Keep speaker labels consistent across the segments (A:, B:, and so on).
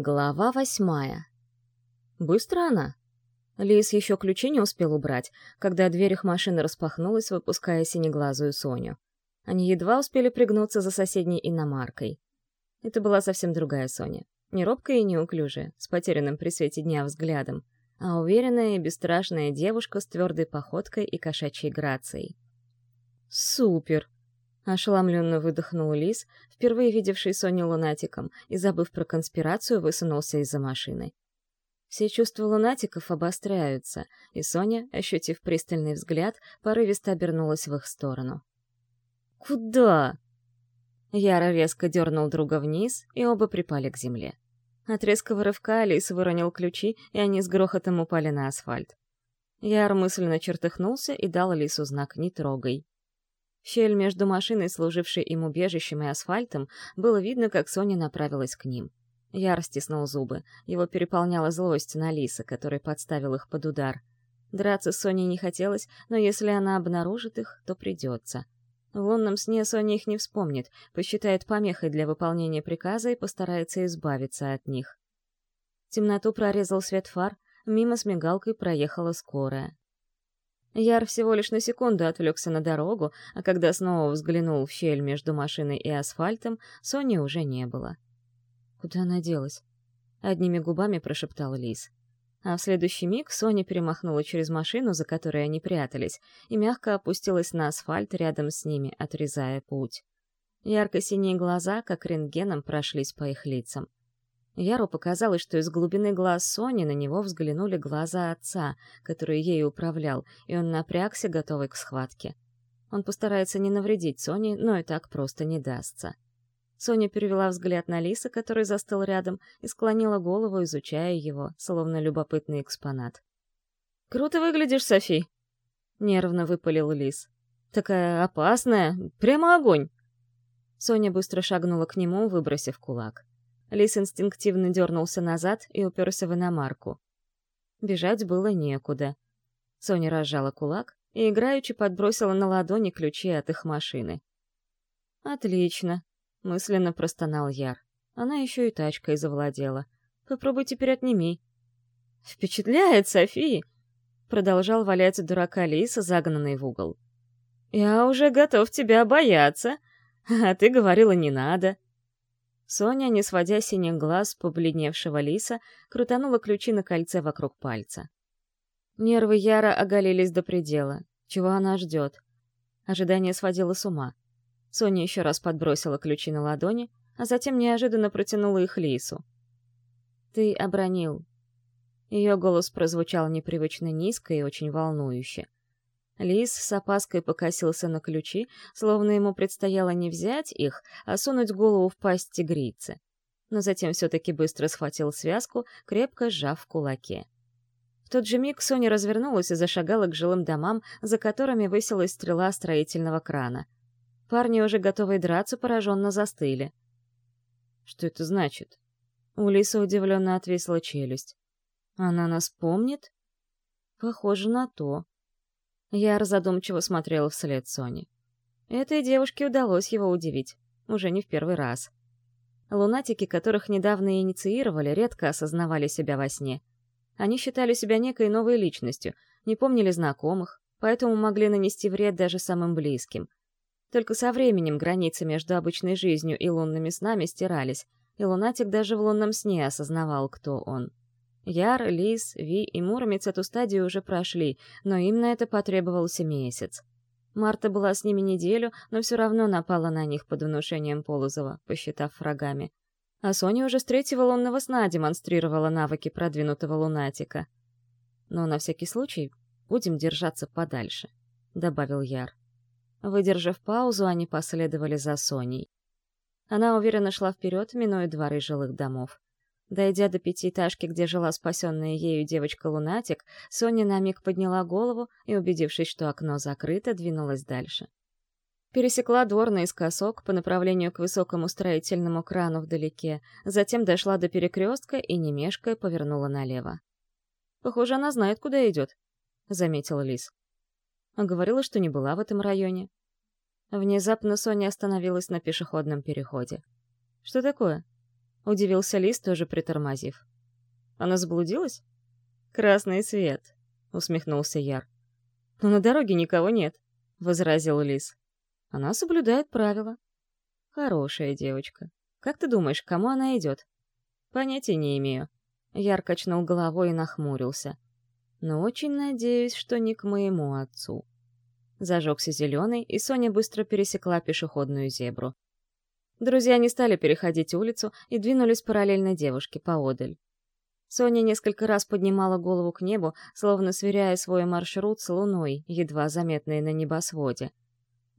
A: Глава восьмая. Быстро она. Лис еще ключи не успел убрать, когда дверь их машины распахнулась, выпуская синеглазую Соню. Они едва успели пригнуться за соседней иномаркой. Это была совсем другая Соня. Не робкая и неуклюжая, с потерянным при свете дня взглядом, а уверенная и бесстрашная девушка с твердой походкой и кошачьей грацией. «Супер!» — ошеломленно выдохнул Лис, впервые видевший Соню лунатиком, и, забыв про конспирацию, высунулся из-за машины. Все чувства лунатиков обостряются, и Соня, ощутив пристальный взгляд, порывисто обернулась в их сторону. «Куда?» Яра резко дернул друга вниз, и оба припали к земле. От резкого рывка Алис выронил ключи, и они с грохотом упали на асфальт. Яр мысленно чертыхнулся и дал Алису знак «Не трогай». Щель между машиной, служившей им убежищем и асфальтом, было видно, как Соня направилась к ним. Яр стиснул зубы. Его переполняла злость на Лиса, который подставил их под удар. Драться с Соней не хотелось, но если она обнаружит их, то придется. В лунном сне Соня их не вспомнит, посчитает помехой для выполнения приказа и постарается избавиться от них. Темноту прорезал свет фар, мимо с мигалкой проехала скорая. Яр всего лишь на секунду отвлекся на дорогу, а когда снова взглянул в щель между машиной и асфальтом, Сони уже не было. «Куда она делась?» — одними губами прошептал Лис. А в следующий миг Соня перемахнула через машину, за которой они прятались, и мягко опустилась на асфальт рядом с ними, отрезая путь. Ярко-синие глаза, как рентгеном, прошлись по их лицам. Яру показалось, что из глубины глаз Сони на него взглянули глаза отца, который ею управлял, и он напрягся, готовый к схватке. Он постарается не навредить Соне, но и так просто не дастся. Соня перевела взгляд на Лиса, который застыл рядом, и склонила голову, изучая его, словно любопытный экспонат. «Круто выглядишь, Софи!» — нервно выпалил Лис. «Такая опасная, прямо огонь!» Соня быстро шагнула к нему, выбросив кулак. Лис инстинктивно дернулся назад и уперся в иномарку. Бежать было некуда. Соня разжала кулак и играючи подбросила на ладони ключи от их машины. «Отлично», — мысленно простонал Яр. Она еще и тачкой завладела. «Попробуй теперь отними». «Впечатляет, Софи!» — продолжал валять дурака Лиса, загнанный в угол. «Я уже готов тебя бояться, а ты говорила, не надо». Соня, не сводя синих глаз побледневшего лиса, крутанула ключи на кольце вокруг пальца. Нервы Яра оголились до предела. Чего она ждет? Ожидание сводило с ума. Соня еще раз подбросила ключи на ладони, а затем неожиданно протянула их лису. «Ты обронил». Ее голос прозвучал непривычно низко и очень волнующе. Лис с опаской покосился на ключи, словно ему предстояло не взять их, а сунуть голову в пасть тигрицы. Но затем все-таки быстро схватил связку, крепко сжав в кулаке. В тот же миг Соня развернулась и зашагала к жилым домам, за которыми высилась стрела строительного крана. Парни, уже готовые драться, пораженно застыли. «Что это значит?» У Лисы удивленно отвесила челюсть. «Она нас помнит?» «Похоже на то», я задумчиво смотрела вслед Сони. Этой девушке удалось его удивить. Уже не в первый раз. Лунатики, которых недавно инициировали, редко осознавали себя во сне. Они считали себя некой новой личностью, не помнили знакомых, поэтому могли нанести вред даже самым близким. Только со временем границы между обычной жизнью и лунными снами стирались, и лунатик даже в лунном сне осознавал, кто он. Яр, Лис, Ви и Муромец эту стадию уже прошли, но им на это потребовался месяц. Марта была с ними неделю, но все равно напала на них под внушением Полозова, посчитав врагами. А Соня уже с третьего лунного сна демонстрировала навыки продвинутого лунатика. Но на всякий случай будем держаться подальше, — добавил Яр. Выдержав паузу, они последовали за Соней. Она уверенно шла вперед, минуя дворы жилых домов. Дойдя до пятиэтажки, где жила спасенная ею девочка-лунатик, Соня на миг подняла голову и, убедившись, что окно закрыто, двинулась дальше. Пересекла двор наискосок по направлению к высокому строительному крану вдалеке, затем дошла до перекрестка и, не мешкая, повернула налево. «Похоже, она знает, куда идет», — заметила Лис. А говорила, что не была в этом районе. Внезапно Соня остановилась на пешеходном переходе. «Что такое?» Удивился Лис, тоже притормозив. Она заблудилась? Красный свет, усмехнулся Яр. Но на дороге никого нет, возразил Лис. Она соблюдает правила. Хорошая девочка. Как ты думаешь, к кому она идет? Понятия не имею. Яр качнул головой и нахмурился. Но очень надеюсь, что не к моему отцу. Зажегся зеленый, и Соня быстро пересекла пешеходную зебру. Друзья не стали переходить улицу и двинулись параллельно девушке поодаль. Соня несколько раз поднимала голову к небу, словно сверяя свой маршрут с луной, едва заметной на небосводе.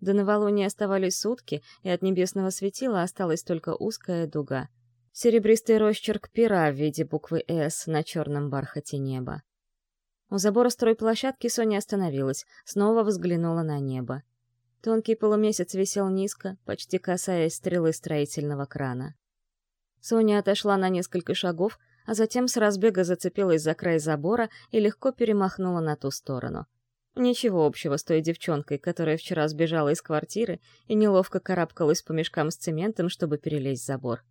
A: До новолуния оставались сутки, и от небесного светила осталась только узкая дуга. Серебристый росчерк пера в виде буквы «С» на черном бархате неба. У забора стройплощадки Соня остановилась, снова взглянула на небо. Тонкий полумесяц висел низко, почти касаясь стрелы строительного крана. Соня отошла на несколько шагов, а затем с разбега зацепилась за край забора и легко перемахнула на ту сторону. Ничего общего с той девчонкой, которая вчера сбежала из квартиры и неловко карабкалась по мешкам с цементом, чтобы перелезть забор.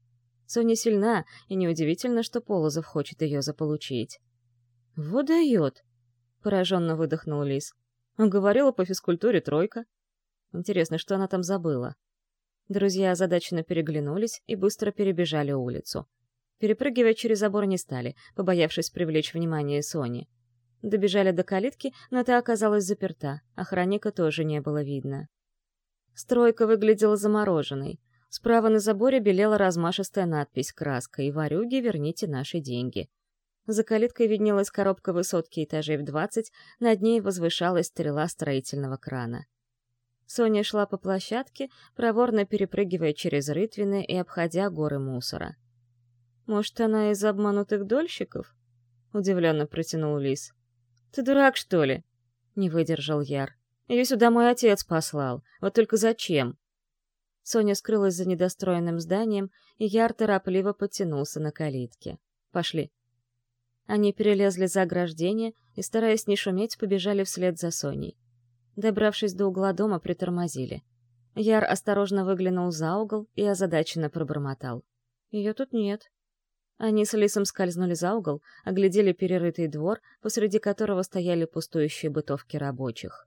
A: Соня сильна, и неудивительно, что Полозов хочет ее заполучить. «Вот дает!» — пораженно выдохнул Лис. «Он говорила по физкультуре тройка. Интересно, что она там забыла?» Друзья озадаченно переглянулись и быстро перебежали улицу. Перепрыгивать через забор не стали, побоявшись привлечь внимание Сони. Добежали до калитки, но та оказалась заперта, охранника тоже не было видно. Стройка выглядела замороженной. Справа на заборе белела размашистая надпись краской «Варюги, верните наши деньги». За калиткой виднелась коробка высотки этажей в двадцать, над ней возвышалась стрела строительного крана. Соня шла по площадке, проворно перепрыгивая через рытвины и обходя горы мусора. «Может, она из обманутых дольщиков?» — удивленно протянул Лис. «Ты дурак, что ли?» — не выдержал Яр. «Ее сюда мой отец послал. Вот только зачем?» Соня скрылась за недостроенным зданием, и Яр торопливо подтянулся на калитке. «Пошли». Они перелезли за ограждение и, стараясь не шуметь, побежали вслед за Соней. Добравшись до угла дома, притормозили. Яр осторожно выглянул за угол и озадаченно пробормотал. «Ее тут нет». Они с Лисом скользнули за угол, оглядели перерытый двор, посреди которого стояли пустующие бытовки рабочих.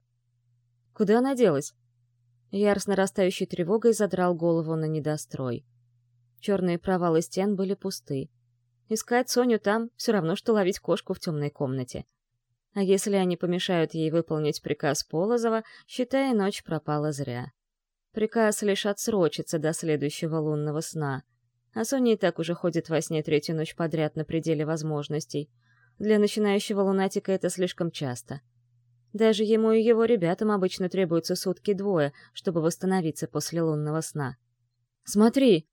A: «Куда она делась?» Яр с нарастающей тревогой задрал голову на недострой. Черные провалы стен были пусты. Искать Соню там — все равно, что ловить кошку в темной комнате. А если они помешают ей выполнить приказ Полозова, считай, ночь пропала зря. Приказ лишь отсрочится до следующего лунного сна. А Соня и так уже ходит во сне третью ночь подряд на пределе возможностей. Для начинающего лунатика это слишком часто. Даже ему и его ребятам обычно требуются сутки-двое, чтобы восстановиться после лунного сна. «Смотри!»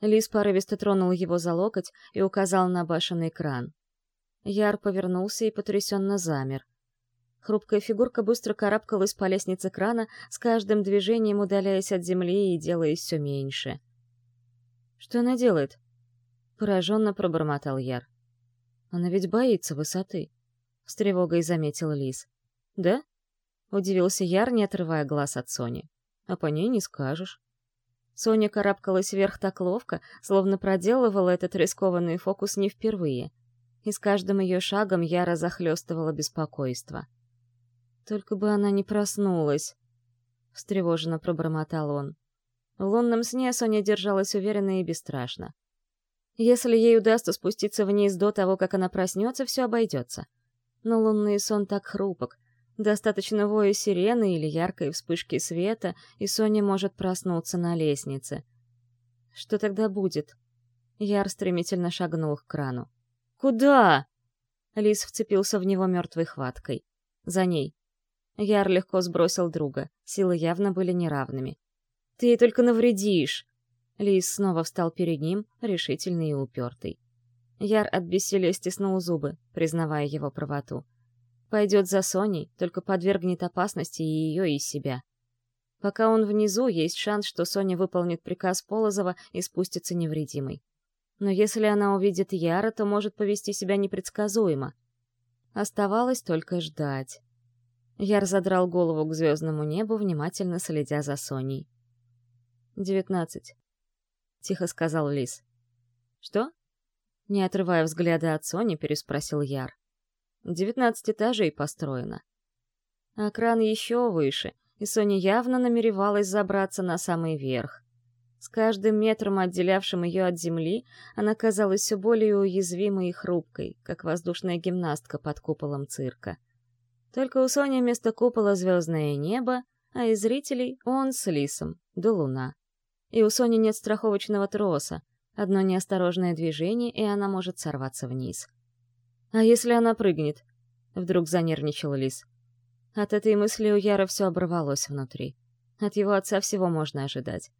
A: Лис порывисто тронул его за локоть и указал на башенный кран. Яр повернулся и потрясенно замер. Хрупкая фигурка быстро карабкалась по лестнице крана, с каждым движением удаляясь от земли и делаясь все меньше. «Что она делает?» Пораженно пробормотал Яр. «Она ведь боится высоты», — с тревогой заметил Лис. «Да?» — удивился Яр, не отрывая глаз от Сони. «А по ней не скажешь». Соня карабкалась вверх так ловко, словно проделывала этот рискованный фокус не впервые — и с каждым ее шагом яро захлестывало беспокойство. «Только бы она не проснулась!» — встревоженно пробормотал он. В лунном сне Соня держалась уверенно и бесстрашно. Если ей удастся спуститься вниз до того, как она проснется, все обойдется. Но лунный сон так хрупок. Достаточно воя сирены или яркой вспышки света, и Соня может проснуться на лестнице. Что тогда будет? Яр стремительно шагнул к крану. «Куда?» Лис вцепился в него мертвой хваткой. «За ней». Яр легко сбросил друга. Силы явно были неравными. «Ты ей только навредишь!» Лис снова встал перед ним, решительный и упертый. Яр от бессилия стиснул зубы, признавая его правоту. Пойдет за Соней, только подвергнет опасности и ее, и себя. Пока он внизу, есть шанс, что Соня выполнит приказ Полозова и спустится невредимой. Но если она увидит Яра, то может повести себя непредсказуемо. Оставалось только ждать. Яр задрал голову к звездному небу, внимательно следя за Соней. «Девятнадцать», — тихо сказал Лис. «Что?» Не отрывая взгляда от Сони, переспросил Яр. «Девятнадцать этажей построено». А кран еще выше, и Соня явно намеревалась забраться на самый верх. С каждым метром, отделявшим ее от земли, она казалась все более уязвимой и хрупкой, как воздушная гимнастка под куполом цирка. Только у Сони вместо купола звездное небо, а из зрителей он с Лисом, да луна. И у Сони нет страховочного троса, одно неосторожное движение, и она может сорваться вниз. «А если она прыгнет?» — вдруг занервничал Лис. От этой мысли у Яра все оборвалось внутри. От его отца всего можно ожидать.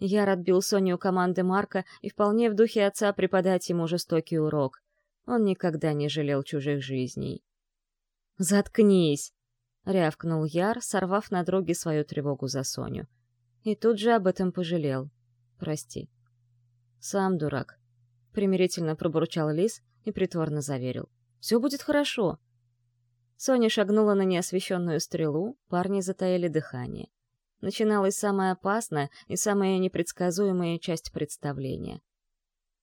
A: Яр отбил Соню команды Марка и вполне в духе отца преподать ему жестокий урок. Он никогда не жалел чужих жизней. «Заткнись!» — рявкнул Яр, сорвав на дроге свою тревогу за Соню. И тут же об этом пожалел. «Прости». «Сам дурак», — примирительно пробурчал Лис и притворно заверил. «Все будет хорошо». Соня шагнула на неосвещенную стрелу, парни затаили дыхание начиналась самая опасная и самая непредсказуемая часть представления.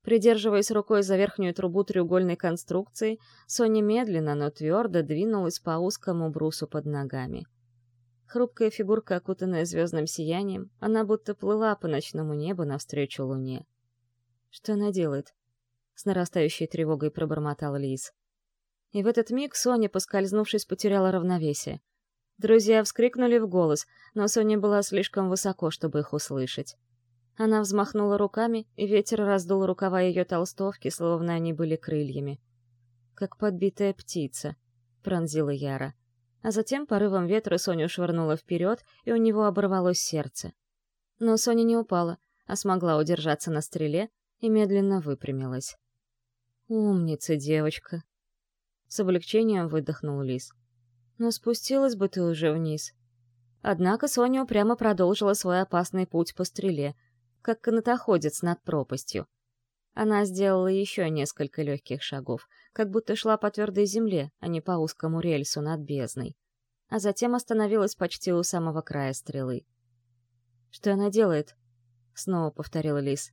A: Придерживаясь рукой за верхнюю трубу треугольной конструкции, Соня медленно, но твердо двинулась по узкому брусу под ногами. Хрупкая фигурка, окутанная звездным сиянием, она будто плыла по ночному небу навстречу луне. «Что она делает?» — с нарастающей тревогой пробормотал Лис. И в этот миг Соня, поскользнувшись, потеряла равновесие — Друзья вскрикнули в голос, но Соня была слишком высоко, чтобы их услышать. Она взмахнула руками, и ветер раздул рукава ее толстовки, словно они были крыльями. «Как подбитая птица», — пронзила Яра. А затем порывом ветра Соню швырнула вперед, и у него оборвалось сердце. Но Соня не упала, а смогла удержаться на стреле и медленно выпрямилась. «Умница, девочка!» С облегчением выдохнул Лис. Но спустилась бы ты уже вниз. Однако Соня упрямо продолжила свой опасный путь по стреле, как канатоходец над пропастью. Она сделала еще несколько легких шагов, как будто шла по твердой земле, а не по узкому рельсу над бездной. А затем остановилась почти у самого края стрелы. «Что она делает?» — снова повторил Лис.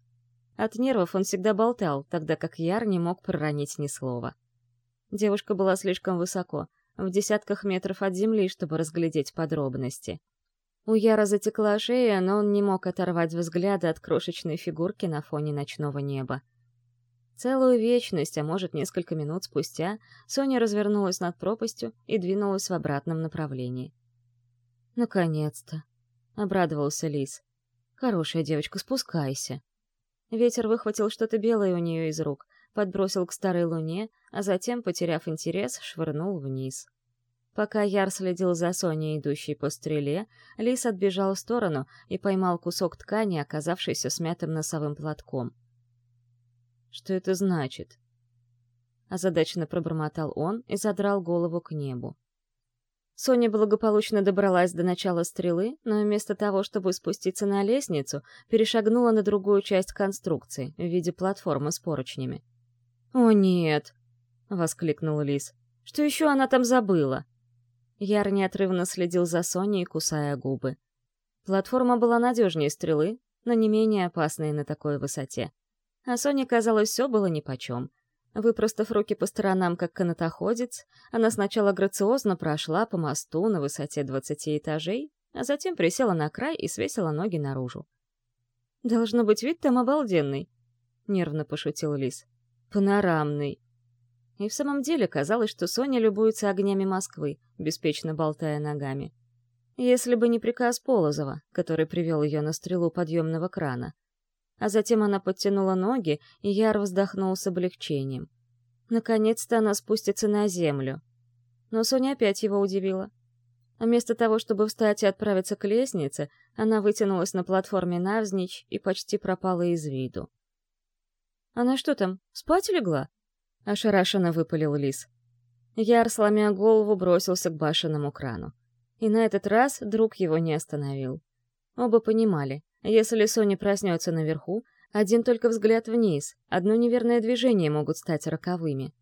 A: От нервов он всегда болтал, тогда как Яр не мог проронить ни слова. Девушка была слишком высоко — в десятках метров от земли, чтобы разглядеть подробности. У Яра затекла шея, но он не мог оторвать взгляда от крошечной фигурки на фоне ночного неба. Целую вечность, а может, несколько минут спустя, Соня развернулась над пропастью и двинулась в обратном направлении. «Наконец-то!» — обрадовался Лис. «Хорошая девочка, спускайся!» Ветер выхватил что-то белое у нее из рук, подбросил к старой луне, а затем, потеряв интерес, швырнул вниз. Пока Яр следил за Соней, идущей по стреле, Лис отбежал в сторону и поймал кусок ткани, оказавшийся смятым носовым платком. «Что это значит?» Озадаченно пробормотал он и задрал голову к небу. Соня благополучно добралась до начала стрелы, но вместо того, чтобы спуститься на лестницу, перешагнула на другую часть конструкции в виде платформы с поручнями. «О, нет!» — воскликнул Лис. «Что еще она там забыла?» Яр неотрывно следил за Соней, кусая губы. Платформа была надежнее стрелы, но не менее опасной на такой высоте. А Соне, казалось, все было нипочем. Выпростав руки по сторонам, как канатоходец, она сначала грациозно прошла по мосту на высоте двадцати этажей, а затем присела на край и свесила ноги наружу. «Должно быть, вид там обалденный», — нервно пошутил Лис панорамный. И в самом деле казалось, что Соня любуется огнями Москвы, беспечно болтая ногами. Если бы не приказ Полозова, который привел ее на стрелу подъемного крана. А затем она подтянула ноги, и Яр вздохнул с облегчением. Наконец-то она спустится на землю. Но Соня опять его удивила. Вместо того, чтобы встать и отправиться к лестнице, она вытянулась на платформе навзничь и почти пропала из виду. «Она что там, спать легла?» — ошарашенно выпалил лис. Яр, сломя голову, бросился к башенному крану. И на этот раз друг его не остановил. Оба понимали, если Соня проснется наверху, один только взгляд вниз, одно неверное движение могут стать роковыми.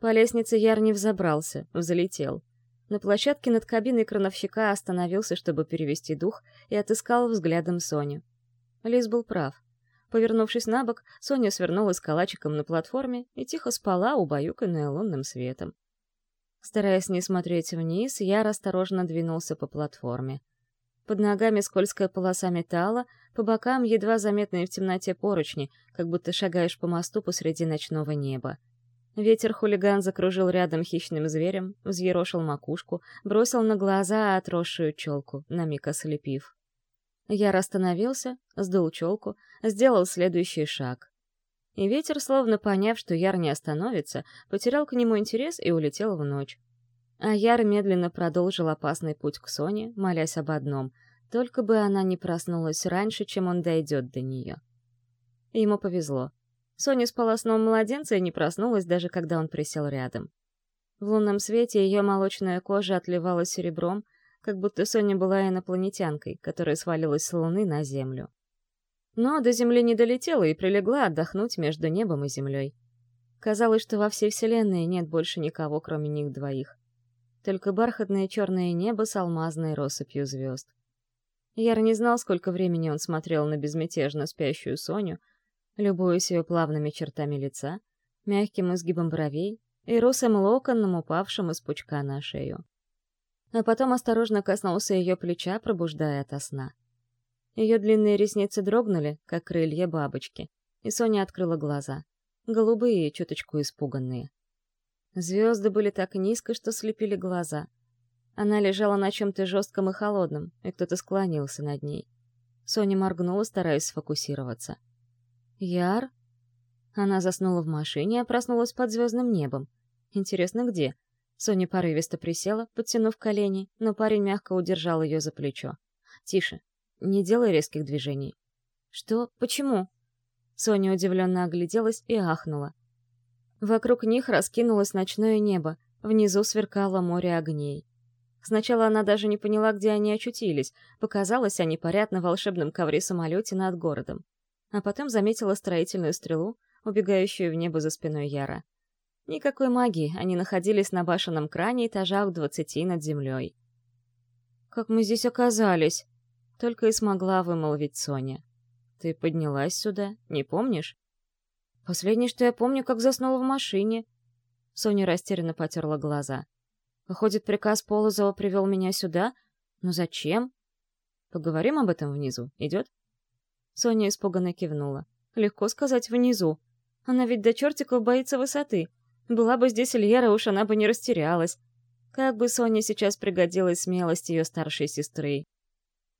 A: По лестнице Яр не взобрался, взлетел. На площадке над кабиной крановщика остановился, чтобы перевести дух, и отыскал взглядом Соню. Лис был прав. Повернувшись на бок, Соня свернулась калачиком на платформе и тихо спала, убаюканная лунным светом. Стараясь не смотреть вниз, я осторожно двинулся по платформе. Под ногами скользкая полоса металла, по бокам едва заметные в темноте поручни, как будто шагаешь по мосту посреди ночного неба. Ветер-хулиган закружил рядом хищным зверем, взъерошил макушку, бросил на глаза отросшую челку, на миг ослепив. Я остановился, сдул челку, сделал следующий шаг. И ветер, словно поняв, что Яр не остановится, потерял к нему интерес и улетел в ночь. А Яр медленно продолжил опасный путь к Соне, молясь об одном — только бы она не проснулась раньше, чем он дойдет до нее. Ему повезло. Соня спала сном младенца и не проснулась, даже когда он присел рядом. В лунном свете ее молочная кожа отливала серебром, как будто Соня была инопланетянкой, которая свалилась с Луны на Землю. Но до Земли не долетела и прилегла отдохнуть между небом и Землей. Казалось, что во всей Вселенной нет больше никого, кроме них двоих. Только бархатное черное небо с алмазной россыпью звезд. Яр не знал, сколько времени он смотрел на безмятежно спящую Соню, любуясь ее плавными чертами лица, мягким изгибом бровей и русым локоном, упавшим из пучка на шею а потом осторожно коснулся ее плеча, пробуждая ото сна. Ее длинные ресницы дрогнули, как крылья бабочки, и Соня открыла глаза. Голубые и чуточку испуганные. Звезды были так низко, что слепили глаза. Она лежала на чем-то жестком и холодном, и кто-то склонился над ней. Соня моргнула, стараясь сфокусироваться. «Яр?» Она заснула в машине, а проснулась под звездным небом. Интересно, где? Соня порывисто присела, подтянув колени, но парень мягко удержал ее за плечо. «Тише. Не делай резких движений». «Что? Почему?» Соня удивленно огляделась и ахнула. Вокруг них раскинулось ночное небо, внизу сверкало море огней. Сначала она даже не поняла, где они очутились, показалось, они парят на волшебном ковре-самолете над городом. А потом заметила строительную стрелу, убегающую в небо за спиной Яра. Никакой магии, они находились на башенном кране этажах двадцати над землей. «Как мы здесь оказались?» — только и смогла вымолвить Соня. «Ты поднялась сюда, не помнишь?» «Последнее, что я помню, как заснула в машине». Соня растерянно потерла глаза. «Выходит, приказ Полозова привел меня сюда? Но зачем?» «Поговорим об этом внизу, идет?» Соня испуганно кивнула. «Легко сказать «внизу». Она ведь до чертиков боится высоты. Была бы здесь Лера, уж она бы не растерялась. Как бы Соне сейчас пригодилась смелость ее старшей сестры.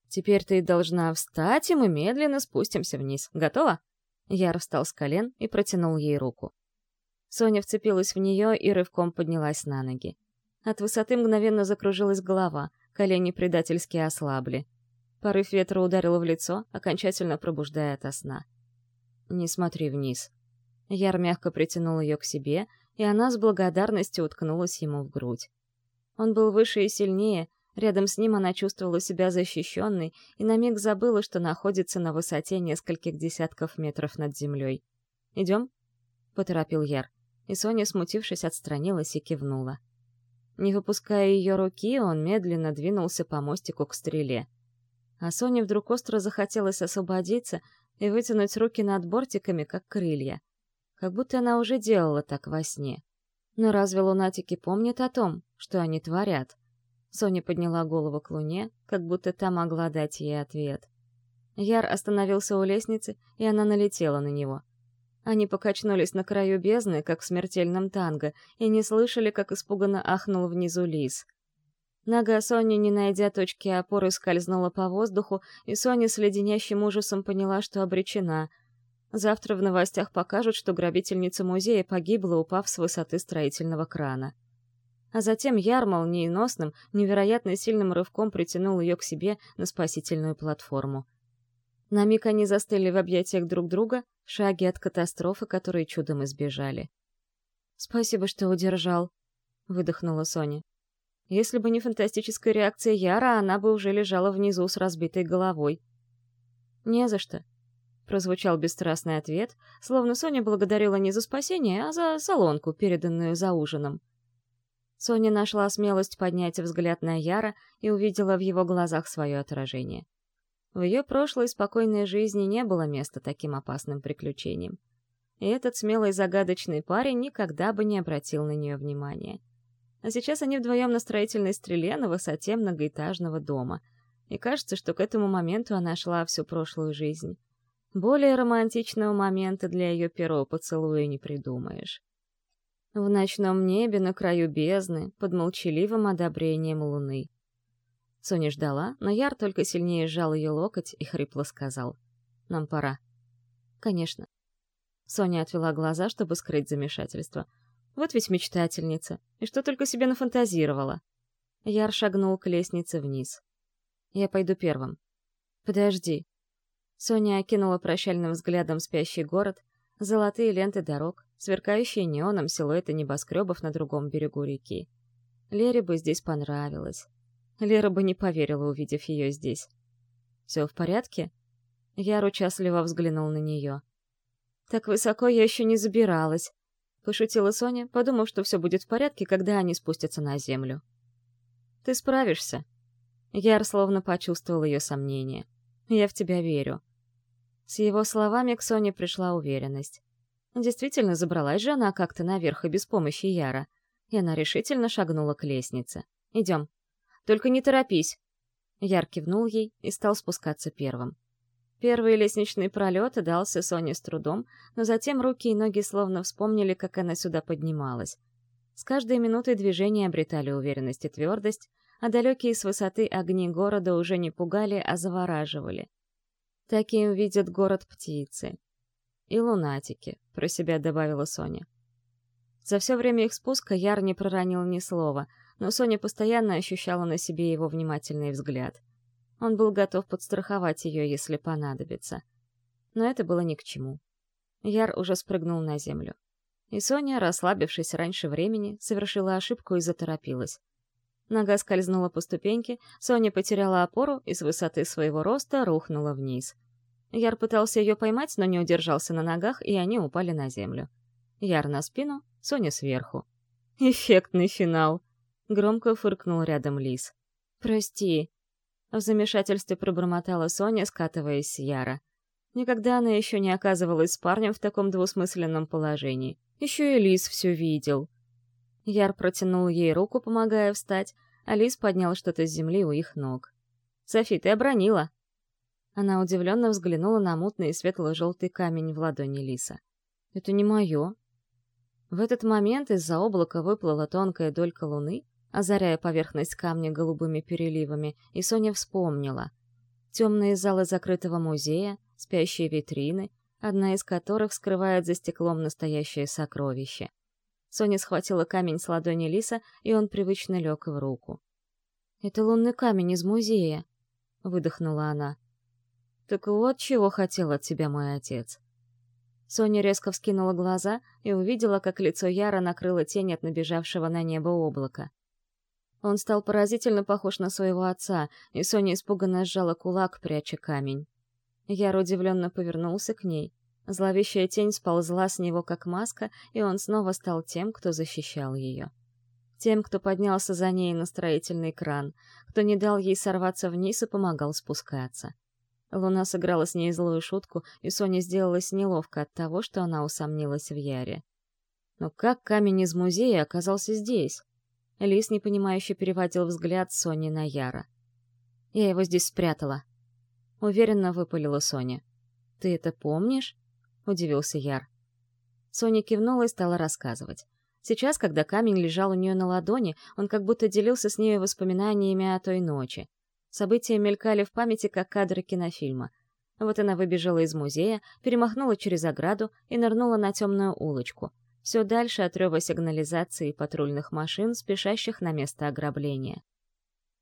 A: «Теперь ты должна встать, и мы медленно спустимся вниз. Готова?» Яр встал с колен и протянул ей руку. Соня вцепилась в нее и рывком поднялась на ноги. От высоты мгновенно закружилась голова, колени предательски ослабли. Порыв ветра ударил в лицо, окончательно пробуждая ото сна. «Не смотри вниз». Яр мягко притянул ее к себе — и она с благодарностью уткнулась ему в грудь. Он был выше и сильнее, рядом с ним она чувствовала себя защищенной и на миг забыла, что находится на высоте нескольких десятков метров над землей. «Идем?» — поторопил Яр, и Соня, смутившись, отстранилась и кивнула. Не выпуская ее руки, он медленно двинулся по мостику к стреле. А Соне вдруг остро захотелось освободиться и вытянуть руки над бортиками, как крылья — как будто она уже делала так во сне. Но разве лунатики помнят о том, что они творят? Соня подняла голову к луне, как будто та могла дать ей ответ. Яр остановился у лестницы, и она налетела на него. Они покачнулись на краю бездны, как в смертельном танго, и не слышали, как испуганно ахнул внизу лис. Нога Сони, не найдя точки опоры, скользнула по воздуху, и Соня с леденящим ужасом поняла, что обречена — Завтра в новостях покажут, что грабительница музея погибла, упав с высоты строительного крана. А затем Яр молниеносным, невероятно сильным рывком притянул ее к себе на спасительную платформу. На миг они застыли в объятиях друг друга, шаги от катастрофы, которые чудом избежали. «Спасибо, что удержал», — выдохнула Соня. Если бы не фантастическая реакция Яра, она бы уже лежала внизу с разбитой головой. «Не за что», прозвучал бесстрастный ответ, словно Соня благодарила не за спасение, а за солонку, переданную за ужином. Соня нашла смелость поднять взгляд на Яра и увидела в его глазах свое отражение. В ее прошлой спокойной жизни не было места таким опасным приключениям. И этот смелый загадочный парень никогда бы не обратил на нее внимания. А сейчас они вдвоем на строительной стреле на высоте многоэтажного дома. И кажется, что к этому моменту она шла всю прошлую жизнь. Более романтичного момента для ее первого поцелуя не придумаешь. В ночном небе на краю бездны, под молчаливым одобрением луны. Соня ждала, но Яр только сильнее сжал ее локоть и хрипло сказал. «Нам пора». «Конечно». Соня отвела глаза, чтобы скрыть замешательство. Вот ведь мечтательница. И что только себе нафантазировала. Яр шагнул к лестнице вниз. «Я пойду первым». «Подожди». Соня окинула прощальным взглядом спящий город, золотые ленты дорог, сверкающие неоном силуэты небоскребов на другом берегу реки. Лере бы здесь понравилось. Лера бы не поверила, увидев ее здесь. «Все в порядке?» Яр участливо взглянул на нее. «Так высоко я еще не забиралась», — пошутила Соня, подумав, что все будет в порядке, когда они спустятся на землю. «Ты справишься». Яр словно почувствовал ее сомнение. «Я в тебя верю». С его словами к Соне пришла уверенность. Действительно, забралась же она как-то наверх и без помощи Яра. И она решительно шагнула к лестнице. «Идем», только не торопись!» Яр кивнул ей и стал спускаться первым. Первый лестничный пролет дался Соне с трудом, но затем руки и ноги словно вспомнили, как она сюда поднималась. С каждой минутой движения обретали уверенность и твердость, а далекие с высоты огни города уже не пугали, а завораживали. Таким видят город птицы. И лунатики, про себя добавила Соня. За все время их спуска Яр не проронил ни слова — но Соня постоянно ощущала на себе его внимательный взгляд. Он был готов подстраховать ее, если понадобится. Но это было ни к чему. Яр уже спрыгнул на землю. И Соня, расслабившись раньше времени, совершила ошибку и заторопилась. Нога скользнула по ступеньке, Соня потеряла опору и с высоты своего роста рухнула вниз. Яр пытался ее поймать, но не удержался на ногах, и они упали на землю. Яр на спину, Соня сверху. Эффектный финал. Громко фыркнул рядом лис. «Прости». В замешательстве пробормотала Соня, скатываясь с Яра. Никогда она еще не оказывалась с парнем в таком двусмысленном положении. Еще и лис все видел. Яр протянул ей руку, помогая встать, а лис поднял что-то с земли у их ног. «Софи, ты обронила!» Она удивленно взглянула на мутный и светло-желтый камень в ладони лиса. «Это не мое». В этот момент из-за облака выплыла тонкая долька луны, озаряя поверхность камня голубыми переливами, и Соня вспомнила. Темные залы закрытого музея, спящие витрины, одна из которых скрывает за стеклом настоящее сокровище. Соня схватила камень с ладони Лиса, и он привычно лег в руку. «Это лунный камень из музея», — выдохнула она. «Так вот чего хотел от тебя мой отец». Соня резко вскинула глаза и увидела, как лицо Яра накрыло тень от набежавшего на небо облака. Он стал поразительно похож на своего отца, и Соня испуганно сжала кулак, пряча камень. Яр удивленно повернулся к ней. Зловещая тень сползла с него, как маска, и он снова стал тем, кто защищал ее. Тем, кто поднялся за ней на строительный кран, кто не дал ей сорваться вниз и помогал спускаться. Луна сыграла с ней злую шутку, и Соня сделалась неловко от того, что она усомнилась в Яре. Но как камень из музея оказался здесь? Лис непонимающе переводил взгляд Сони на Яра. «Я его здесь спрятала», — уверенно выпалила Соня. «Ты это помнишь?» — удивился Яр. Соня кивнула и стала рассказывать. Сейчас, когда камень лежал у нее на ладони, он как будто делился с ней воспоминаниями о той ночи. События мелькали в памяти, как кадры кинофильма. Вот она выбежала из музея, перемахнула через ограду и нырнула на темную улочку — все дальше от рева сигнализации и патрульных машин, спешащих на место ограбления.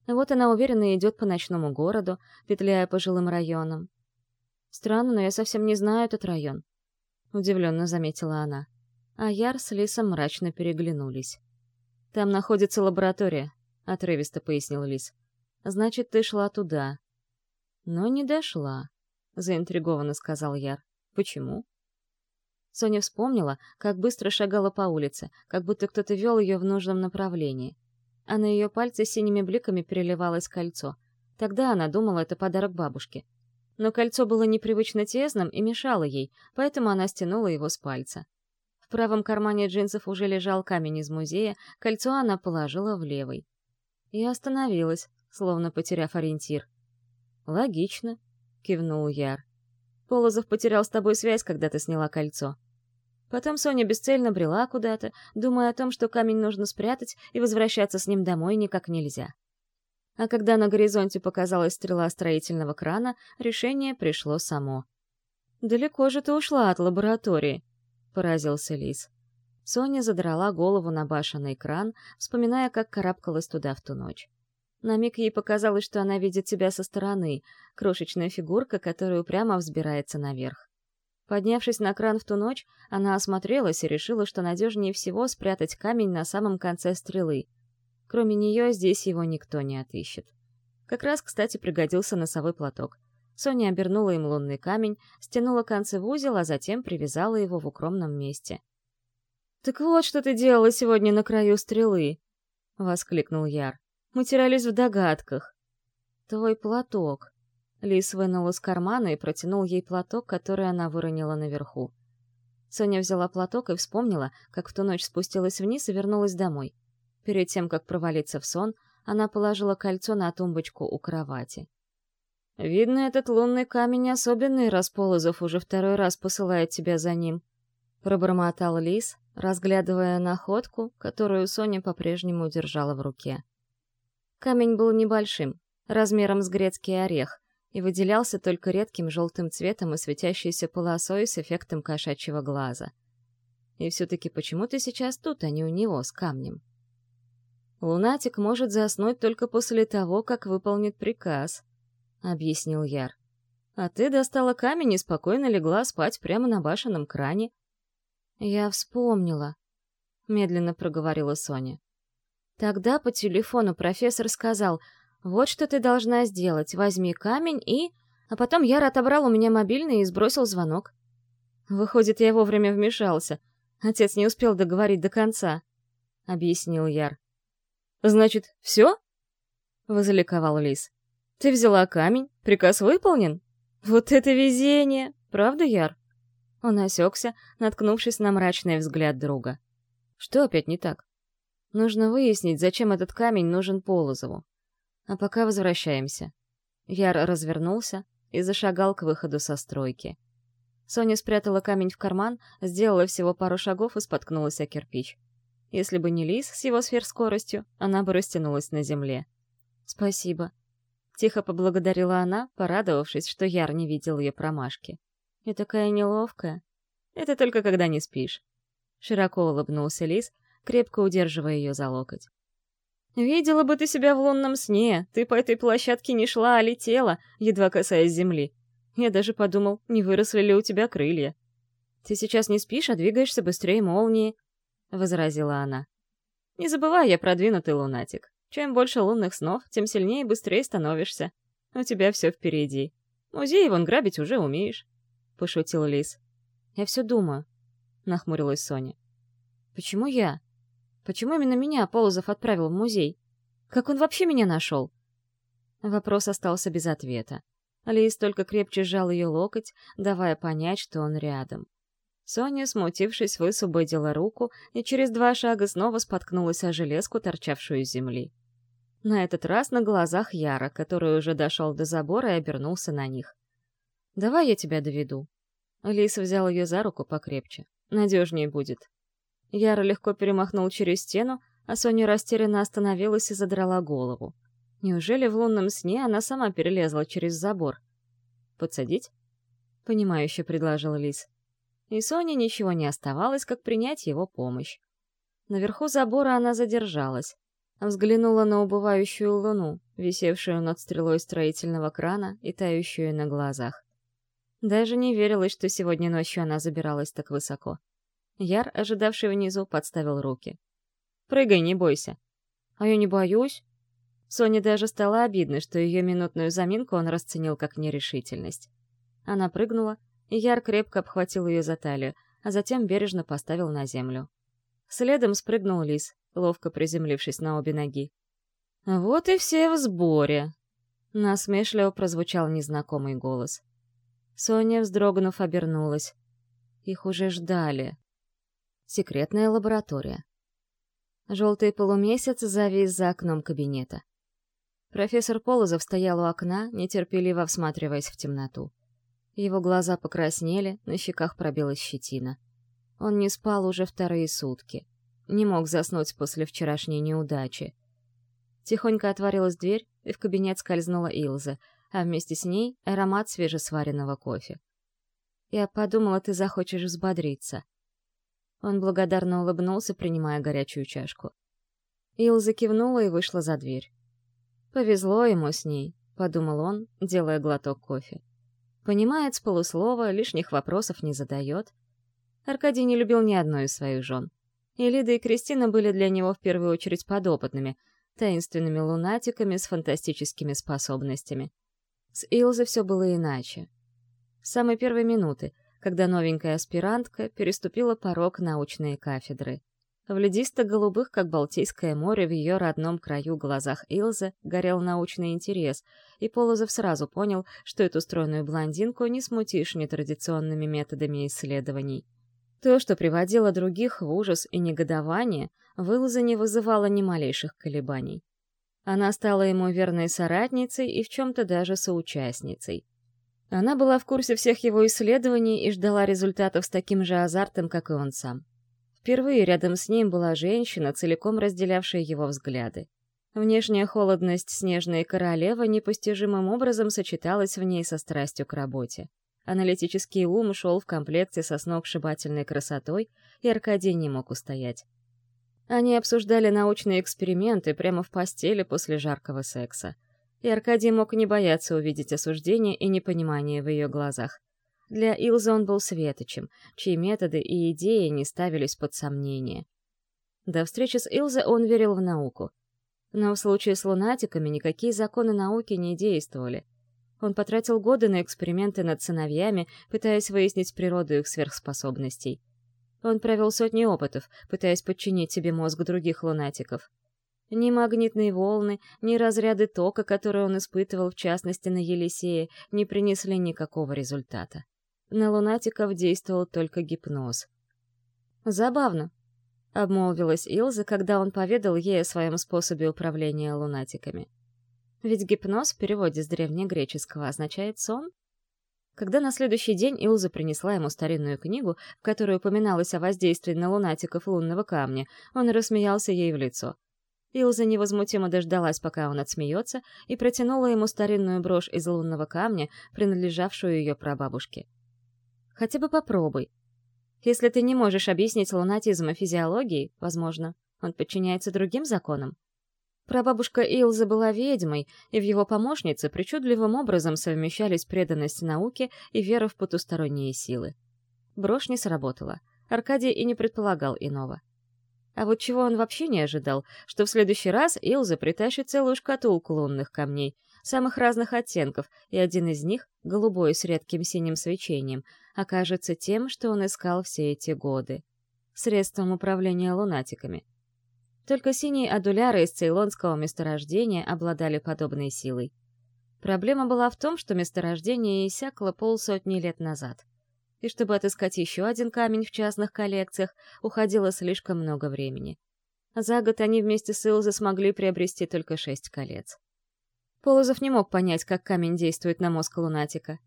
A: Вот она уверенно идет по ночному городу, петляя по жилым районам. «Странно, но я совсем не знаю этот район», — удивленно заметила она. А Яр с Лисом мрачно переглянулись. «Там находится лаборатория», — отрывисто пояснил Лис. «Значит, ты шла туда». «Но не дошла», — заинтригованно сказал Яр. «Почему?» Соня вспомнила, как быстро шагала по улице, как будто кто-то вел ее в нужном направлении. А на ее пальце синими бликами переливалось кольцо. Тогда она думала, это подарок бабушке. Но кольцо было непривычно тесным и мешало ей, поэтому она стянула его с пальца. В правом кармане джинсов уже лежал камень из музея, кольцо она положила в левый. И остановилась, словно потеряв ориентир. «Логично», — кивнул Яр. «Полозов потерял с тобой связь, когда ты сняла кольцо». Потом Соня бесцельно брела куда-то, думая о том, что камень нужно спрятать, и возвращаться с ним домой никак нельзя. А когда на горизонте показалась стрела строительного крана, решение пришло само. «Далеко же ты ушла от лаборатории», — поразился Лис. Соня задрала голову на башенный кран, вспоминая, как карабкалась туда в ту ночь. На миг ей показалось, что она видит себя со стороны, крошечная фигурка, которая упрямо взбирается наверх. Поднявшись на кран в ту ночь, она осмотрелась и решила, что надежнее всего спрятать камень на самом конце стрелы. Кроме нее здесь его никто не отыщет. Как раз, кстати, пригодился носовой платок. Соня обернула им лунный камень, стянула концы в узел, а затем привязала его в укромном месте. «Так вот, что ты делала сегодня на краю стрелы!» — воскликнул Яр. «Мы терялись в догадках». «Твой платок», Лис вынул из кармана и протянул ей платок, который она выронила наверху. Соня взяла платок и вспомнила, как в ту ночь спустилась вниз и вернулась домой. Перед тем, как провалиться в сон, она положила кольцо на тумбочку у кровати. «Видно, этот лунный камень особенный, раз Полозов уже второй раз посылает тебя за ним», — пробормотал Лис, разглядывая находку, которую Соня по-прежнему держала в руке. Камень был небольшим, размером с грецкий орех, и выделялся только редким желтым цветом и светящейся полосой с эффектом кошачьего глаза. И все-таки почему ты сейчас тут, а не у него, с камнем? «Лунатик может заснуть только после того, как выполнит приказ», — объяснил Яр. «А ты достала камень и спокойно легла спать прямо на башенном кране». «Я вспомнила», — медленно проговорила Соня. Тогда по телефону профессор сказал — вот что ты должна сделать. Возьми камень и... А потом Яр отобрал у меня мобильный и сбросил звонок. Выходит, я вовремя вмешался. Отец не успел договорить до конца, — объяснил Яр. «Значит, все?» — возликовал Лис. «Ты взяла камень, приказ выполнен? Вот это везение! Правда, Яр?» Он осекся, наткнувшись на мрачный взгляд друга. «Что опять не так? Нужно выяснить, зачем этот камень нужен Полозову. А пока возвращаемся. Яр развернулся и зашагал к выходу со стройки. Соня спрятала камень в карман, сделала всего пару шагов и споткнулась о кирпич. Если бы не лис с его сверхскоростью, она бы растянулась на земле. «Спасибо», — тихо поблагодарила она, порадовавшись, что Яр не видел ее промашки. «Я такая неловкая. Это только когда не спишь». Широко улыбнулся лис, крепко удерживая ее за локоть. Видела бы ты себя в лунном сне, ты по этой площадке не шла, а летела, едва касаясь земли. Я даже подумал, не выросли ли у тебя крылья. Ты сейчас не спишь, а двигаешься быстрее молнии, — возразила она. Не забывай, я продвинутый лунатик. Чем больше лунных снов, тем сильнее и быстрее становишься. У тебя все впереди. Музей вон грабить уже умеешь, — пошутил Лис. Я все думаю, — нахмурилась Соня. Почему я? Почему именно меня Полозов отправил в музей? Как он вообще меня нашел? Вопрос остался без ответа. Лис только крепче сжал ее локоть, давая понять, что он рядом. Соня, смутившись, высвободила руку и через два шага снова споткнулась о железку, торчавшую из земли. На этот раз на глазах Яра, который уже дошел до забора и обернулся на них. «Давай я тебя доведу». Лис взял ее за руку покрепче. «Надежнее будет». Яра легко перемахнул через стену, а Соня растерянно остановилась и задрала голову. Неужели в лунном сне она сама перелезла через забор? «Подсадить?» — понимающе предложил Лис. И Соне ничего не оставалось, как принять его помощь. Наверху забора она задержалась. Взглянула на убывающую луну, висевшую над стрелой строительного крана и тающую на глазах. Даже не верилось, что сегодня ночью она забиралась так высоко. Яр, ожидавший внизу, подставил руки. «Прыгай, не бойся». «А я не боюсь». Соне даже стало обидно, что ее минутную заминку он расценил как нерешительность. Она прыгнула, Яр крепко обхватил ее за талию, а затем бережно поставил на землю. Следом спрыгнул лис, ловко приземлившись на обе ноги. «Вот и все в сборе!» Насмешливо прозвучал незнакомый голос. Соня, вздрогнув, обернулась. Их уже ждали. Секретная лаборатория. Желтый полумесяц завис за окном кабинета. Профессор Полозов стоял у окна, нетерпеливо всматриваясь в темноту. Его глаза покраснели, на щеках пробилась щетина. Он не спал уже вторые сутки. Не мог заснуть после вчерашней неудачи. Тихонько отворилась дверь, и в кабинет скользнула Илза, а вместе с ней аромат свежесваренного кофе. «Я подумала, ты захочешь взбодриться». Он благодарно улыбнулся, принимая горячую чашку. Илза кивнула и вышла за дверь. Повезло ему с ней, подумал он, делая глоток кофе. Понимает с полуслова, лишних вопросов не задает. Аркадий не любил ни одной из своих жен. И Лида, и Кристина были для него в первую очередь подопытными, таинственными лунатиками с фантастическими способностями. С Илзой все было иначе. С самой первой минуты, когда новенькая аспирантка переступила порог научной кафедры. В ледисто-голубых, как Балтийское море, в ее родном краю глазах Илзы горел научный интерес, и Полозов сразу понял, что эту стройную блондинку не смутишь нетрадиционными методами исследований. То, что приводило других в ужас и негодование, в Илзе не вызывало ни малейших колебаний. Она стала ему верной соратницей и в чем-то даже соучастницей. Она была в курсе всех его исследований и ждала результатов с таким же азартом, как и он сам. Впервые рядом с ним была женщина, целиком разделявшая его взгляды. Внешняя холодность снежной королевы непостижимым образом сочеталась в ней со страстью к работе. Аналитический ум шел в комплекте со сногсшибательной красотой, и Аркадий не мог устоять. Они обсуждали научные эксперименты прямо в постели после жаркого секса. И Аркадий мог не бояться увидеть осуждение и непонимание в ее глазах. Для Илзы он был светочем, чьи методы и идеи не ставились под сомнение. До встречи с Илзой он верил в науку. Но в случае с лунатиками никакие законы науки не действовали. Он потратил годы на эксперименты над сыновьями, пытаясь выяснить природу их сверхспособностей. Он провел сотни опытов, пытаясь подчинить себе мозг других лунатиков. Ни магнитные волны, ни разряды тока, которые он испытывал, в частности, на Елисее, не принесли никакого результата. На лунатиков действовал только гипноз. «Забавно», — обмолвилась Илза, когда он поведал ей о своем способе управления лунатиками. «Ведь гипноз в переводе с древнегреческого означает сон?» Когда на следующий день Илза принесла ему старинную книгу, в которой упоминалось о воздействии на лунатиков лунного камня, он рассмеялся ей в лицо. Илза невозмутимо дождалась, пока он отсмеется, и протянула ему старинную брошь из лунного камня, принадлежавшую ее прабабушке. Хотя бы попробуй. Если ты не можешь объяснить лунатизм и физиологии, возможно, он подчиняется другим законам. Прабабушка Илза была ведьмой, и в его помощнице причудливым образом совмещались преданность науке и вера в потусторонние силы. Брошь не сработала. Аркадий и не предполагал иного. А вот чего он вообще не ожидал, что в следующий раз Илза притащит целую шкатулку лунных камней, самых разных оттенков, и один из них, голубой с редким синим свечением, окажется тем, что он искал все эти годы. Средством управления лунатиками. Только синие адуляры из цейлонского месторождения обладали подобной силой. Проблема была в том, что месторождение иссякло полсотни лет назад. И чтобы отыскать еще один камень в частных коллекциях, уходило слишком много времени. За год они вместе с Илзой смогли приобрести только шесть колец. Полозов не мог понять, как камень действует на мозг лунатика.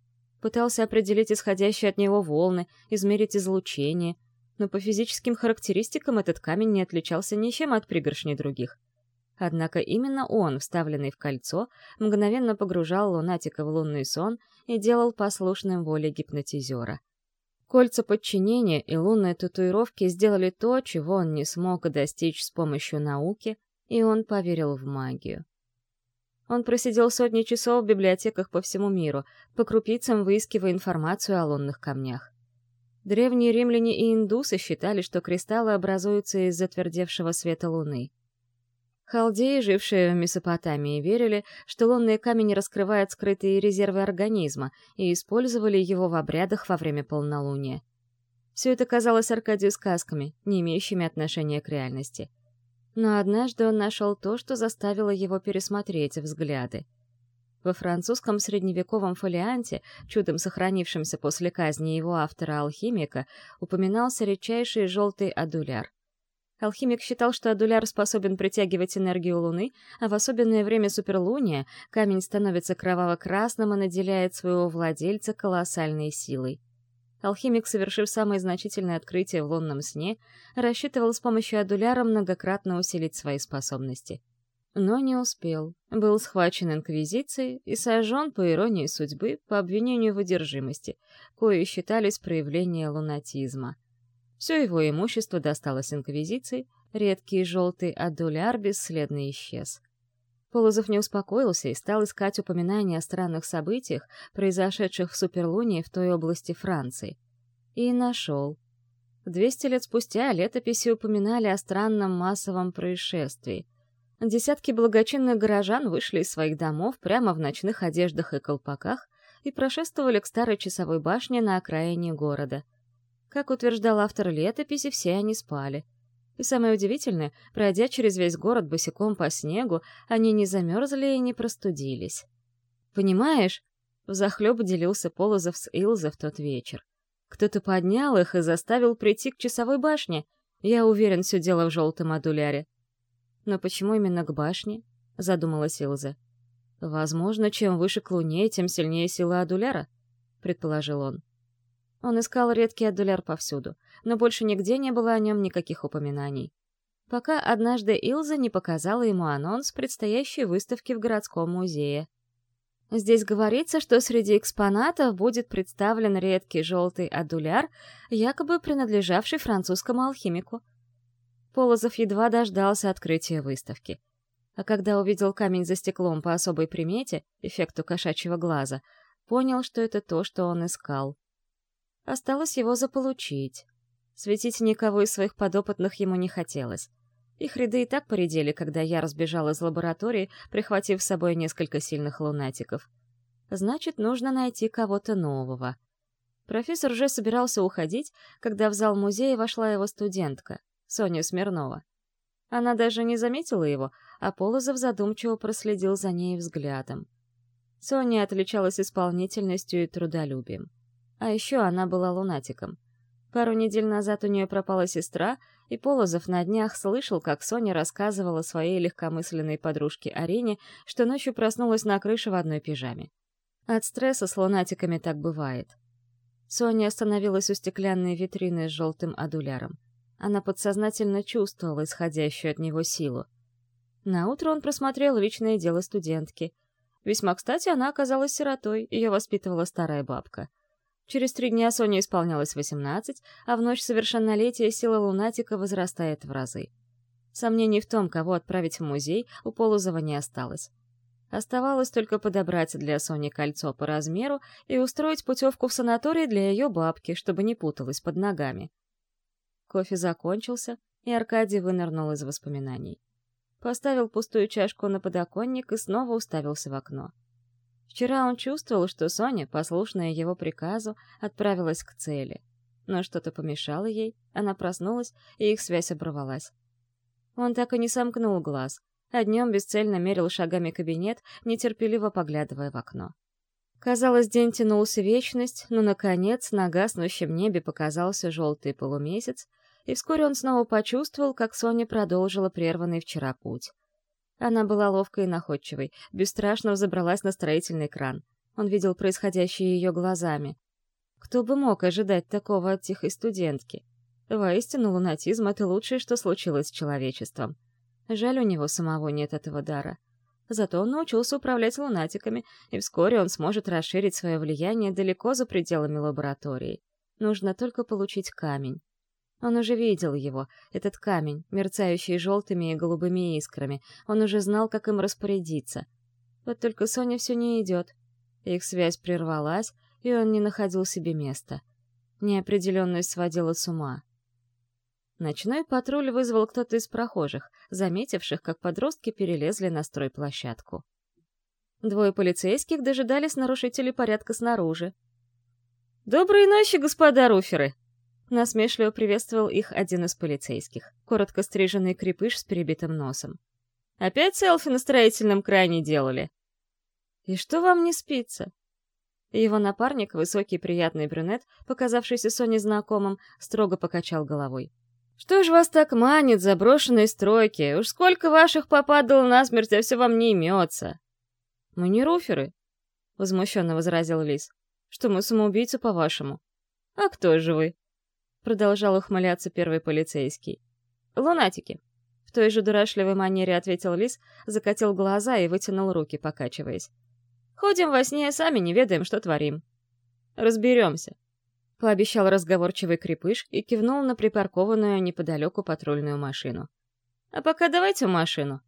A: Пытался определить исходящие от него волны, измерить излучение, но по физическим характеристикам этот камень не отличался ничем от пригоршни других. Однако именно он, вставленный в кольцо, мгновенно погружал лунатика в лунный сон и делал послушным воле гипнотизера. Кольца подчинения и лунные татуировки сделали то, чего он не смог достичь с помощью науки, и он поверил в магию. Он просидел сотни часов в библиотеках по всему миру, по крупицам выискивая информацию о лунных камнях. Древние римляне и индусы считали, что кристаллы образуются из затвердевшего света луны. Халдеи, жившие в Месопотамии, верили, что лунный камень раскрывает скрытые резервы организма и использовали его в обрядах во время полнолуния. Все это казалось Аркадию сказками, не имеющими отношения к реальности — но однажды он нашел то, что заставило его пересмотреть взгляды. Во французском средневековом фолианте, чудом сохранившемся после казни его автора-алхимика, упоминался редчайший желтый адуляр. Алхимик считал, что адуляр способен притягивать энергию Луны, а в особенное время суперлуния камень становится кроваво-красным и наделяет своего владельца колоссальной силой. Алхимик, совершив самое значительное открытие в лунном сне, рассчитывал с помощью адуляра многократно усилить свои способности — но не успел. Был схвачен Инквизицией и сожжен, по иронии судьбы, по обвинению в одержимости, кое считались проявлением лунатизма. Все его имущество досталось Инквизиции, редкий желтый адуляр бесследно исчез. Полозов не успокоился и стал искать упоминания о странных событиях, произошедших в Суперлунии в той области Франции. И нашел. Двести лет спустя летописи упоминали о странном массовом происшествии — Десятки благочинных горожан вышли из своих домов прямо в ночных одеждах и колпаках и прошествовали к старой часовой башне на окраине города. Как утверждал автор летописи, все они спали. И самое удивительное, пройдя через весь город босиком по снегу, они не замерзли и не простудились. «Понимаешь?» — взахлеб делился Полозов с Илза в тот вечер. «Кто-то поднял их и заставил прийти к часовой башне. Я уверен, все дело в желтом адуляре. Но почему именно к башне? Задумалась Илза. Возможно, чем выше к Луне, тем сильнее сила Адуляра, предположил он. Он искал редкий Адуляр повсюду, но больше нигде не было о нем никаких упоминаний. Пока однажды Илза не показала ему анонс предстоящей выставки в городском музее. Здесь говорится, что среди экспонатов будет представлен редкий желтый адуляр, якобы принадлежавший французскому алхимику — Полозов едва дождался открытия выставки. А когда увидел камень за стеклом по особой примете, эффекту кошачьего глаза, понял, что это то, что он искал. Осталось его заполучить. Светить никого из своих подопытных ему не хотелось. Их ряды и так поредели, когда я разбежал из лаборатории, прихватив с собой несколько сильных лунатиков. Значит, нужно найти кого-то нового. Профессор уже собирался уходить, когда в зал музея вошла его студентка, Соня Смирнова. Она даже не заметила его, а Полозов задумчиво проследил за ней взглядом. Соня отличалась исполнительностью и трудолюбием. А еще она была лунатиком. Пару недель назад у нее пропала сестра, и Полозов на днях слышал, как Соня рассказывала своей легкомысленной подружке Арине, что ночью проснулась на крыше в одной пижаме. От стресса с лунатиками так бывает. Соня остановилась у стеклянной витрины с желтым адуляром. Она подсознательно чувствовала исходящую от него силу. Наутро он просмотрел личное дело студентки. Весьма кстати, она оказалась сиротой, ее воспитывала старая бабка. Через три дня Соне исполнялось 18, а в ночь совершеннолетия сила лунатика возрастает в разы. Сомнений в том, кого отправить в музей, у Полозова не осталось. Оставалось только подобрать для Сони кольцо по размеру и устроить путевку в санаторий для ее бабки, чтобы не путалась под ногами. Кофе закончился, и Аркадий вынырнул из воспоминаний. Поставил пустую чашку на подоконник и снова уставился в окно. Вчера он чувствовал, что Соня, послушная его приказу, отправилась к цели. Но что-то помешало ей, она проснулась, и их связь оборвалась. Он так и не сомкнул глаз, а днем бесцельно мерил шагами кабинет, нетерпеливо поглядывая в окно. Казалось, день тянулся вечность, но, наконец, на гаснущем небе показался желтый полумесяц, и вскоре он снова почувствовал, как Соня продолжила прерванный вчера путь. Она была ловкой и находчивой, бесстрашно взобралась на строительный кран. Он видел происходящее ее глазами. Кто бы мог ожидать такого от тихой студентки? Воистину, лунатизм — это лучшее, что случилось с человечеством. Жаль, у него самого нет этого дара. Зато он научился управлять лунатиками, и вскоре он сможет расширить свое влияние далеко за пределами лаборатории. Нужно только получить камень. Он уже видел его, этот камень, мерцающий желтыми и голубыми искрами. Он уже знал, как им распорядиться. Вот только Соня все не идет. Их связь прервалась, и он не находил себе места. Неопределенность сводила с ума. Ночной патруль вызвал кто-то из прохожих, заметивших, как подростки перелезли на стройплощадку. Двое полицейских дожидались нарушителей порядка снаружи. «Доброй ночи, господа руферы!» Насмешливо приветствовал их один из полицейских, коротко стриженный крепыш с перебитым носом. «Опять селфи на строительном кране делали?» «И что вам не спится?» Его напарник, высокий приятный брюнет, показавшийся Соне знакомым, строго покачал головой. «Что ж вас так манит, заброшенной стройки? Уж сколько ваших попадало насмерть, а все вам не имется!» «Мы не руферы», — возмущенно возразил Лис. «Что мы самоубийцы, по-вашему?» «А кто же вы?» — продолжал ухмыляться первый полицейский. «Лунатики», — в той же дурашливой манере ответил Лис, закатил глаза и вытянул руки, покачиваясь. Ходим во сне, сами не ведаем, что творим. Разберемся. Пообещал разговорчивый крепыш и кивнул на припаркованную неподалеку патрульную машину. А пока давайте машину.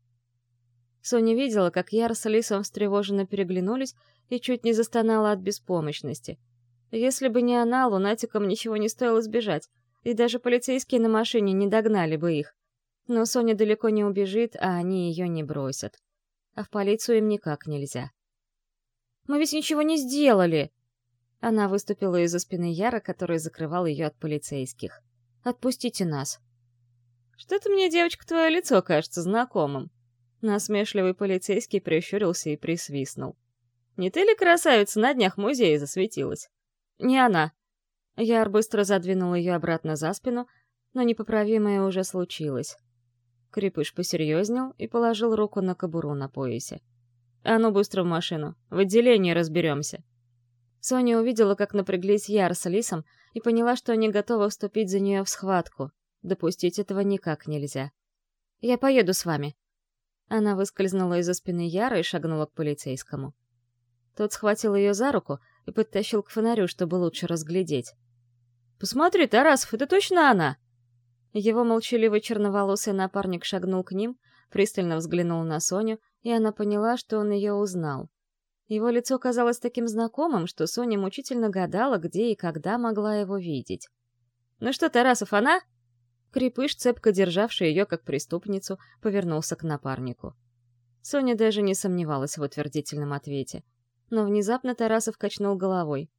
A: Соня видела, как Яр с Лисом встревоженно переглянулись и чуть не застонала от беспомощности. Если бы не она, лунатикам ничего не стоило сбежать, и даже полицейские на машине не догнали бы их. Но Соня далеко не убежит, а они ее не бросят. А в полицию им никак нельзя. Мы ведь ничего не сделали!» Она выступила из-за спины Яра, который закрывал ее от полицейских. «Отпустите нас!» «Что-то мне, девочка, твое лицо кажется знакомым!» Насмешливый полицейский прищурился и присвистнул. «Не ты ли, красавица, на днях музея засветилась?» «Не она!» Яр быстро задвинул ее обратно за спину, но непоправимое уже случилось. Крепыш посерьезнел и положил руку на кобуру на поясе. А ну быстро в машину. В отделении разберемся. Соня увидела, как напряглись Яр с Лисом, и поняла, что они готовы вступить за нее в схватку. Допустить этого никак нельзя. «Я поеду с вами». Она выскользнула из-за спины Яра и шагнула к полицейскому. Тот схватил ее за руку и подтащил к фонарю, чтобы лучше разглядеть. «Посмотри, Тарасов, это точно она!» Его молчаливый черноволосый напарник шагнул к ним, пристально взглянул на Соню и она поняла, что он ее узнал. Его лицо казалось таким знакомым, что Соня мучительно гадала, где и когда могла его видеть. «Ну что, Тарасов, она?» Крепыш, цепко державший ее как преступницу, повернулся к напарнику. Соня даже не сомневалась в утвердительном ответе. Но внезапно Тарасов качнул головой.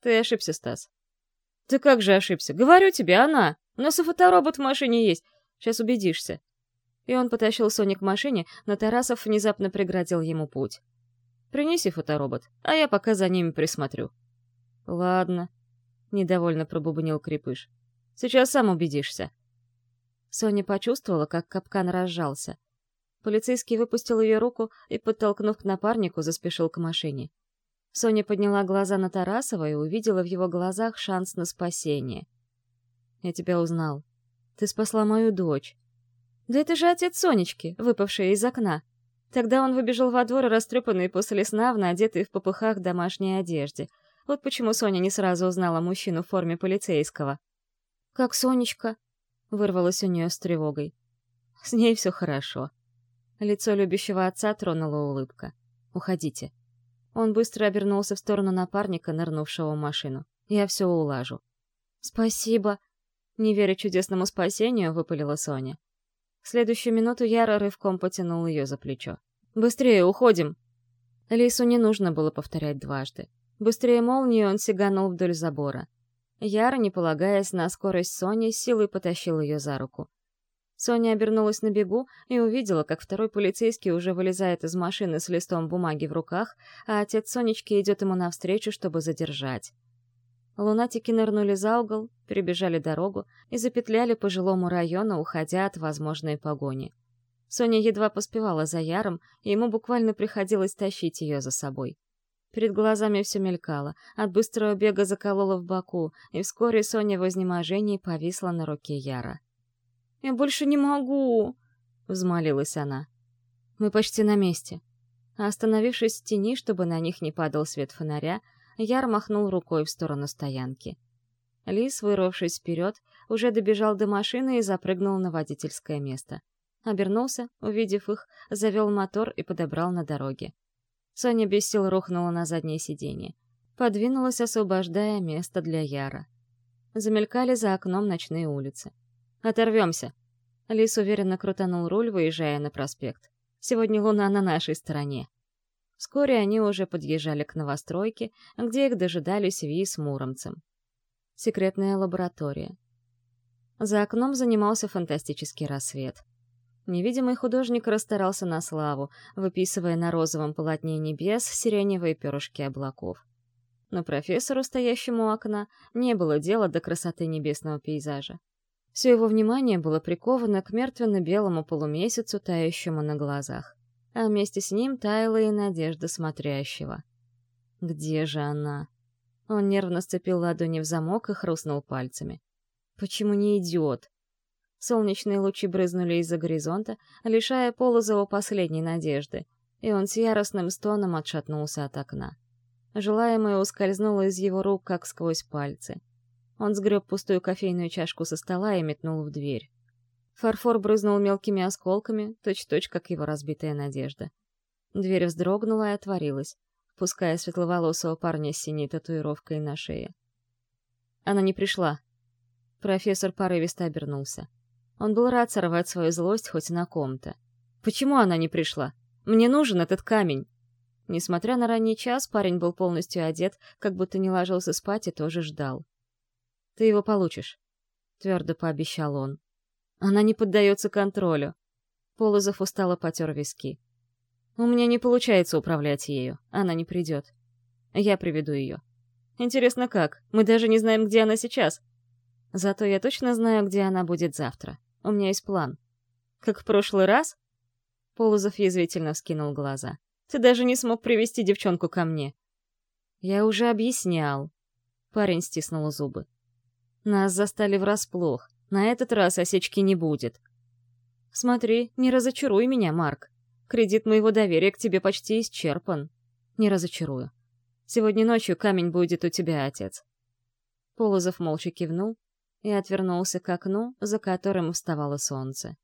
A: «Ты ошибся, Стас». «Ты как же ошибся? Говорю тебе, она! У нас и фоторобот в машине есть. Сейчас убедишься. И он потащил Сони к машине, но Тарасов внезапно преградил ему путь. «Принеси фоторобот, а я пока за ними присмотрю». «Ладно», — недовольно пробубнил Крепыш. «Сейчас сам убедишься». Соня почувствовала, как капкан разжался. Полицейский выпустил ее руку и, подтолкнув к напарнику, заспешил к машине. Соня подняла глаза на Тарасова и увидела в его глазах шанс на спасение. «Я тебя узнал. Ты спасла мою дочь. Да это же отец Сонечки, выпавший из окна. Тогда он выбежал во двор, растрепанный после сна, в надетый в попыхах домашней одежде. Вот почему Соня не сразу узнала мужчину в форме полицейского. «Как Сонечка?» — вырвалась у нее с тревогой. «С ней все хорошо». Лицо любящего отца тронула улыбка. «Уходите». Он быстро обернулся в сторону напарника, нырнувшего в машину. «Я все улажу». «Спасибо», — не веря чудесному спасению, выпалила Соня. В следующую минуту Яра рывком потянул ее за плечо. «Быстрее, уходим!» Лису не нужно было повторять дважды. Быстрее молнии он сиганул вдоль забора. Яра, не полагаясь на скорость Сони, силой потащил ее за руку. Соня обернулась на бегу и увидела, как второй полицейский уже вылезает из машины с листом бумаги в руках, а отец Сонечки идет ему навстречу, чтобы задержать. Лунатики нырнули за угол, перебежали дорогу и запетляли по жилому району, уходя от возможной погони. Соня едва поспевала за Яром, и ему буквально приходилось тащить ее за собой. Перед глазами все мелькало, от быстрого бега заколола в боку, и вскоре Соня в изнеможении повисла на руке Яра. «Я больше не могу!» — взмолилась она. «Мы почти на месте». остановившись в тени, чтобы на них не падал свет фонаря, Яр махнул рукой в сторону стоянки. Лис, вырвавшись вперед, уже добежал до машины и запрыгнул на водительское место. Обернулся, увидев их, завел мотор и подобрал на дороге. Соня без сил рухнула на заднее сиденье. Подвинулась, освобождая место для Яра. Замелькали за окном ночные улицы. «Оторвемся!» Лис уверенно крутанул руль, выезжая на проспект. «Сегодня луна на нашей стороне». Вскоре они уже подъезжали к новостройке, где их дожидались Ви с Муромцем. Секретная лаборатория. За окном занимался фантастический рассвет. Невидимый художник расстарался на славу, выписывая на розовом полотне небес сиреневые перышки облаков. Но профессору, стоящему у окна, не было дела до красоты небесного пейзажа. Все его внимание было приковано к мертвенно-белому полумесяцу, тающему на глазах. А вместе с ним таяла и надежда смотрящего. Где же она? Он нервно сцепил ладони в замок и хрустнул пальцами. Почему не идет? Солнечные лучи брызнули из-за горизонта, лишая Полозова последней надежды, и он с яростным стоном отшатнулся от окна. Желаемое ускользнуло из его рук, как сквозь пальцы. Он сгреб пустую кофейную чашку со стола и метнул в дверь. Фарфор брызнул мелкими осколками, точь-точь, как его разбитая надежда. Дверь вздрогнула и отворилась, пуская светловолосого парня с синей татуировкой на шее. Она не пришла. Профессор порывисто обернулся. Он был рад сорвать свою злость хоть на ком-то. «Почему она не пришла? Мне нужен этот камень!» Несмотря на ранний час, парень был полностью одет, как будто не ложился спать и тоже ждал. «Ты его получишь», — твердо пообещал он. «Она не поддается контролю». Полозов устало потер виски. «У меня не получается управлять ею. Она не придет. Я приведу ее. Интересно, как? Мы даже не знаем, где она сейчас. Зато я точно знаю, где она будет завтра. У меня есть план. Как в прошлый раз? Полозов язвительно вскинул глаза. Ты даже не смог привести девчонку ко мне. Я уже объяснял. Парень стиснул зубы. Нас застали врасплох. На этот раз осечки не будет. Смотри, не разочаруй меня, Марк. Кредит моего доверия к тебе почти исчерпан. Не разочарую. Сегодня ночью камень будет у тебя, отец. Полозов молча кивнул, и отвернулся к окну, за которым вставало солнце.